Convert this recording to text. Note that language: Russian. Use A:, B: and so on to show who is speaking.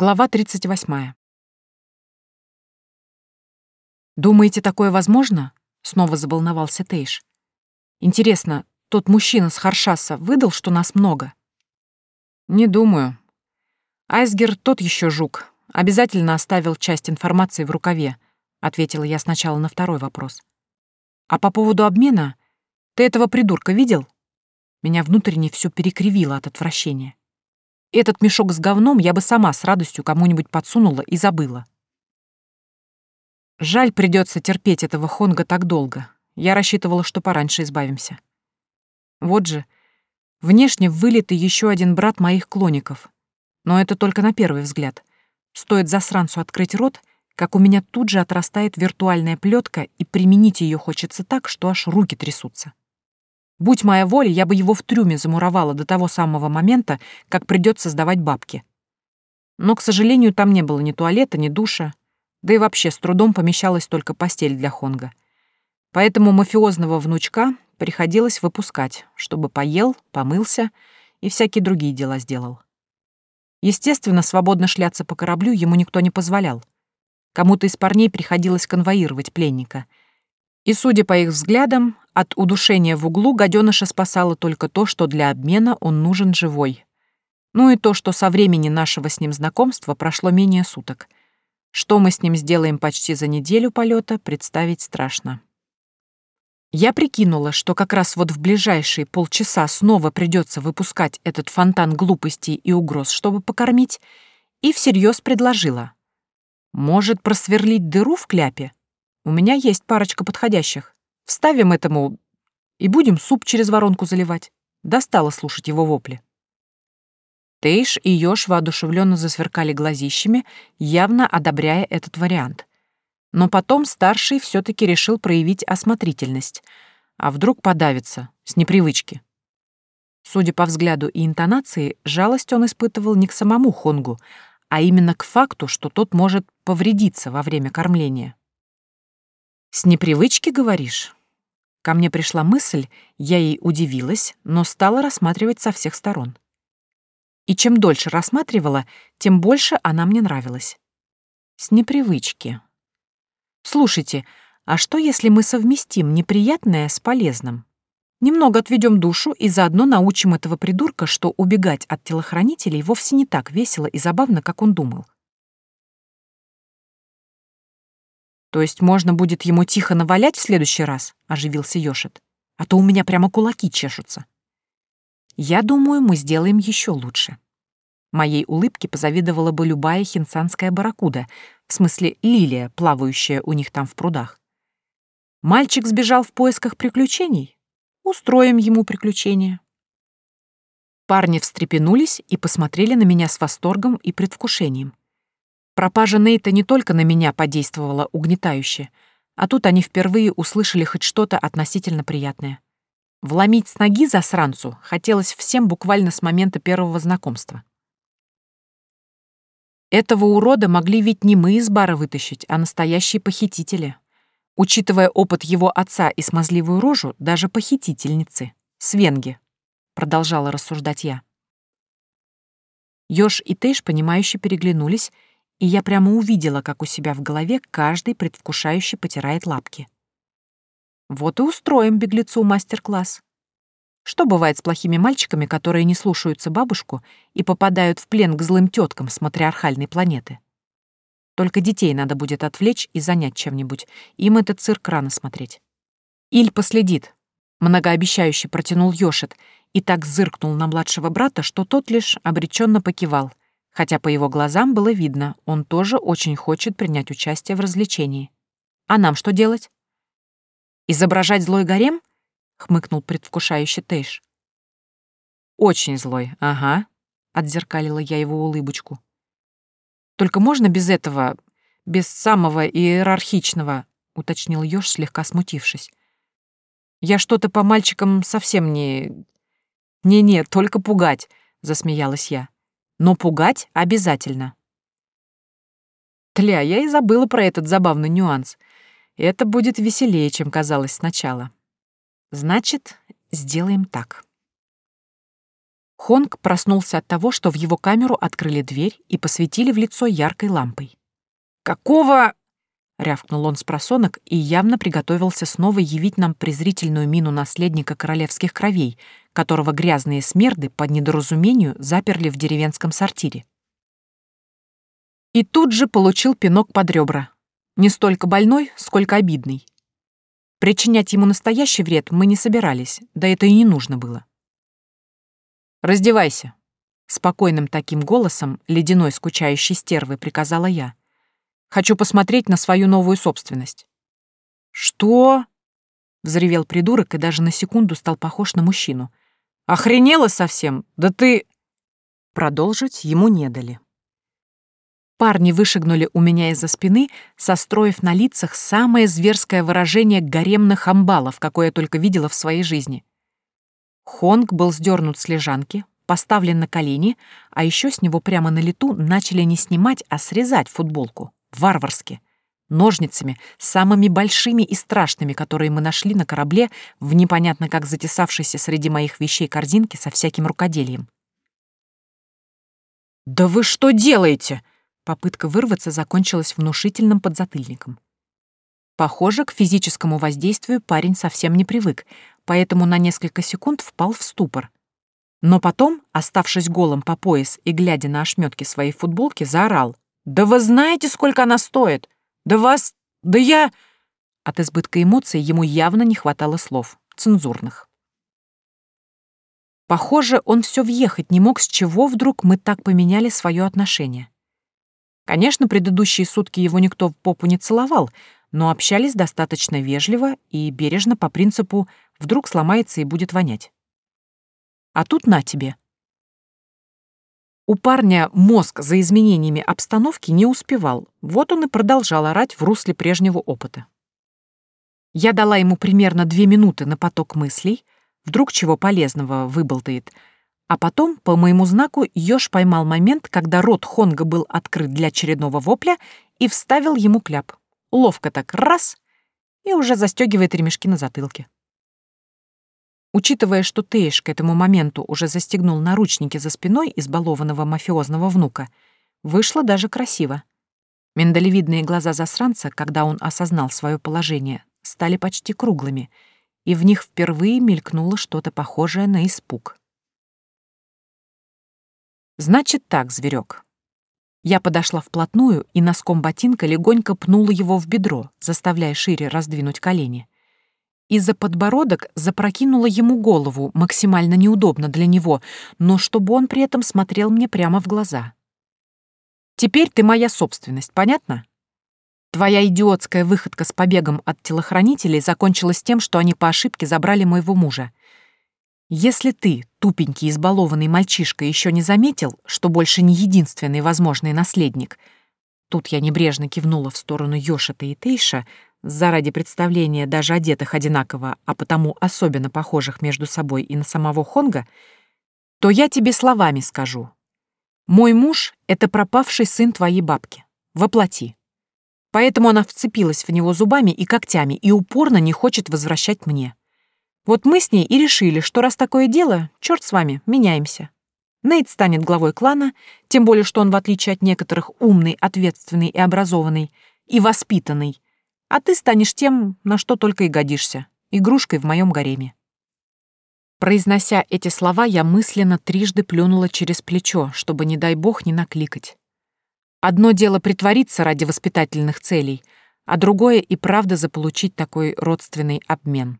A: Глава 38. «Думаете, такое возможно?» — снова заволновался Тейш. «Интересно, тот мужчина с Харшаса выдал, что нас много?» «Не думаю. Айсгер тот еще жук. Обязательно оставил часть информации в рукаве», — ответила я сначала на второй вопрос. «А по поводу обмена? Ты этого придурка видел?» Меня внутренне все перекривило от отвращения. Этот мешок с говном я бы сама с радостью кому-нибудь подсунула и забыла. Жаль, придется терпеть этого Хонга так долго. Я рассчитывала, что пораньше избавимся. Вот же, внешне вылитый еще один брат моих клоников. Но это только на первый взгляд. Стоит засранцу открыть рот, как у меня тут же отрастает виртуальная плетка, и применить ее хочется так, что аж руки трясутся. Будь моя воля, я бы его в трюме замуровала до того самого момента, как придется сдавать бабки. Но, к сожалению, там не было ни туалета, ни душа, да и вообще с трудом помещалась только постель для Хонга. Поэтому мафиозного внучка приходилось выпускать, чтобы поел, помылся и всякие другие дела сделал. Естественно, свободно шляться по кораблю ему никто не позволял. Кому-то из парней приходилось конвоировать пленника — и, судя по их взглядам, от удушения в углу гаденыша спасало только то, что для обмена он нужен живой. Ну и то, что со времени нашего с ним знакомства прошло менее суток. Что мы с ним сделаем почти за неделю полета, представить страшно. Я прикинула, что как раз вот в ближайшие полчаса снова придется выпускать этот фонтан глупостей и угроз, чтобы покормить, и всерьез предложила. Может, просверлить дыру в кляпе? У меня есть парочка подходящих. Вставим этому и будем суп через воронку заливать. Достало слушать его вопли. Тейш и Ёж воодушевленно засверкали глазищами, явно одобряя этот вариант. Но потом старший все таки решил проявить осмотрительность. А вдруг подавится, с непривычки. Судя по взгляду и интонации, жалость он испытывал не к самому Хонгу, а именно к факту, что тот может повредиться во время кормления. «С непривычки, говоришь?» Ко мне пришла мысль, я ей удивилась, но стала рассматривать со всех сторон. И чем дольше рассматривала, тем больше она мне нравилась. С непривычки. Слушайте, а что, если мы совместим неприятное с полезным? Немного отведем душу и заодно научим этого придурка, что убегать от телохранителей вовсе не так весело и забавно, как он думал. То есть можно будет ему тихо навалять в следующий раз, оживился Йошит. А то у меня прямо кулаки чешутся. Я думаю, мы сделаем еще лучше. Моей улыбке позавидовала бы любая хинсанская барракуда, в смысле лилия, плавающая у них там в прудах. Мальчик сбежал в поисках приключений? Устроим ему приключения. Парни встрепенулись и посмотрели на меня с восторгом и предвкушением. Пропажа Нейта не только на меня подействовала угнетающе, а тут они впервые услышали хоть что-то относительно приятное. Вломить с ноги засранцу хотелось всем буквально с момента первого знакомства. Этого урода могли ведь не мы из бара вытащить, а настоящие похитители. Учитывая опыт его отца и смазливую рожу, даже похитительницы. Свенги. Продолжала рассуждать я. Ёж и Тэш, понимающе переглянулись, и я прямо увидела, как у себя в голове каждый предвкушающе потирает лапки. Вот и устроим беглецу мастер-класс. Что бывает с плохими мальчиками, которые не слушаются бабушку и попадают в плен к злым теткам с матриархальной планеты? Только детей надо будет отвлечь и занять чем-нибудь. Им этот цирк рано смотреть. Иль последит. Многообещающе протянул Йошет и так зыркнул на младшего брата, что тот лишь обреченно покивал, хотя по его глазам было видно, он тоже очень хочет принять участие в развлечении. А нам что делать? Изображать злой гарем? хмыкнул предвкушающе Тейш. Очень злой, ага, отзеркалила я его улыбочку. Только можно без этого, без самого иерархичного, уточнил Ёж, слегка смутившись. Я что-то по мальчикам совсем не... Не-не, только пугать, засмеялась я но пугать обязательно. Тля, я и забыла про этот забавный нюанс. Это будет веселее, чем казалось сначала. Значит, сделаем так. Хонг проснулся от того, что в его камеру открыли дверь и посветили в лицо яркой лампой. «Какого...» — рявкнул он с просонок и явно приготовился снова явить нам презрительную мину наследника королевских кровей, которого грязные смерды по недоразумению заперли в деревенском сортире. И тут же получил пинок под ребра. Не столько больной, сколько обидный. Причинять ему настоящий вред мы не собирались, да это и не нужно было. «Раздевайся», — спокойным таким голосом ледяной скучающей стервы приказала я. «Хочу посмотреть на свою новую собственность». «Что?» — взревел придурок и даже на секунду стал похож на мужчину. «Охренела совсем? Да ты...» Продолжить ему не дали. Парни вышагнули у меня из-за спины, состроив на лицах самое зверское выражение гаремных амбалов, какое я только видела в своей жизни. Хонг был сдернут с лежанки, поставлен на колени, а еще с него прямо на лету начали не снимать, а срезать футболку. Варварски. Ножницами, самыми большими и страшными, которые мы нашли на корабле в непонятно как затесавшейся среди моих вещей корзинке со всяким рукоделием. «Да вы что делаете?» Попытка вырваться закончилась внушительным подзатыльником. Похоже, к физическому воздействию парень совсем не привык, поэтому на несколько секунд впал в ступор. Но потом, оставшись голым по пояс и глядя на ошметки своей футболки, заорал. «Да вы знаете, сколько она стоит? Да вас... Да я...» От избытка эмоций ему явно не хватало слов, цензурных. Похоже, он все въехать не мог, с чего вдруг мы так поменяли свое отношение. Конечно, предыдущие сутки его никто в попу не целовал, но общались достаточно вежливо и бережно по принципу «вдруг сломается и будет вонять». А тут на тебе. У парня мозг за изменениями обстановки не успевал, вот он и продолжал орать в русле прежнего опыта. Я дала ему примерно две минуты на поток мыслей, вдруг чего полезного выболтает — а потом, по моему знаку, Ёж поймал момент, когда рот Хонга был открыт для очередного вопля и вставил ему кляп. Ловко так раз — и уже застегивает ремешки на затылке. Учитывая, что Тейш к этому моменту уже застегнул наручники за спиной избалованного мафиозного внука, вышло даже красиво. Миндалевидные глаза засранца, когда он осознал свое положение, стали почти круглыми, и в них впервые мелькнуло что-то похожее на испуг. Значит так, зверек. Я подошла вплотную и носком ботинка легонько пнула его в бедро, заставляя шире раздвинуть колени. И за подбородок запрокинула ему голову, максимально неудобно для него, но чтобы он при этом смотрел мне прямо в глаза. «Теперь ты моя собственность, понятно?» Твоя идиотская выходка с побегом от телохранителей закончилась тем, что они по ошибке забрали моего мужа. Если ты, тупенький избалованный мальчишка, еще не заметил, что больше не единственный возможный наследник, тут я небрежно кивнула в сторону Йошета и Тейша, заради представления даже одетых одинаково, а потому особенно похожих между собой и на самого Хонга, то я тебе словами скажу. Мой муж — это пропавший сын твоей бабки. Воплоти. Поэтому она вцепилась в него зубами и когтями и упорно не хочет возвращать мне. Вот мы с ней и решили, что раз такое дело, черт с вами, меняемся. Нейт станет главой клана, тем более, что он, в отличие от некоторых, умный, ответственный и образованный, и воспитанный. А ты станешь тем, на что только и годишься, игрушкой в моем гареме. Произнося эти слова, я мысленно трижды плюнула через плечо, чтобы, не дай бог, не накликать. Одно дело притвориться ради воспитательных целей, а другое и правда заполучить такой родственный обмен.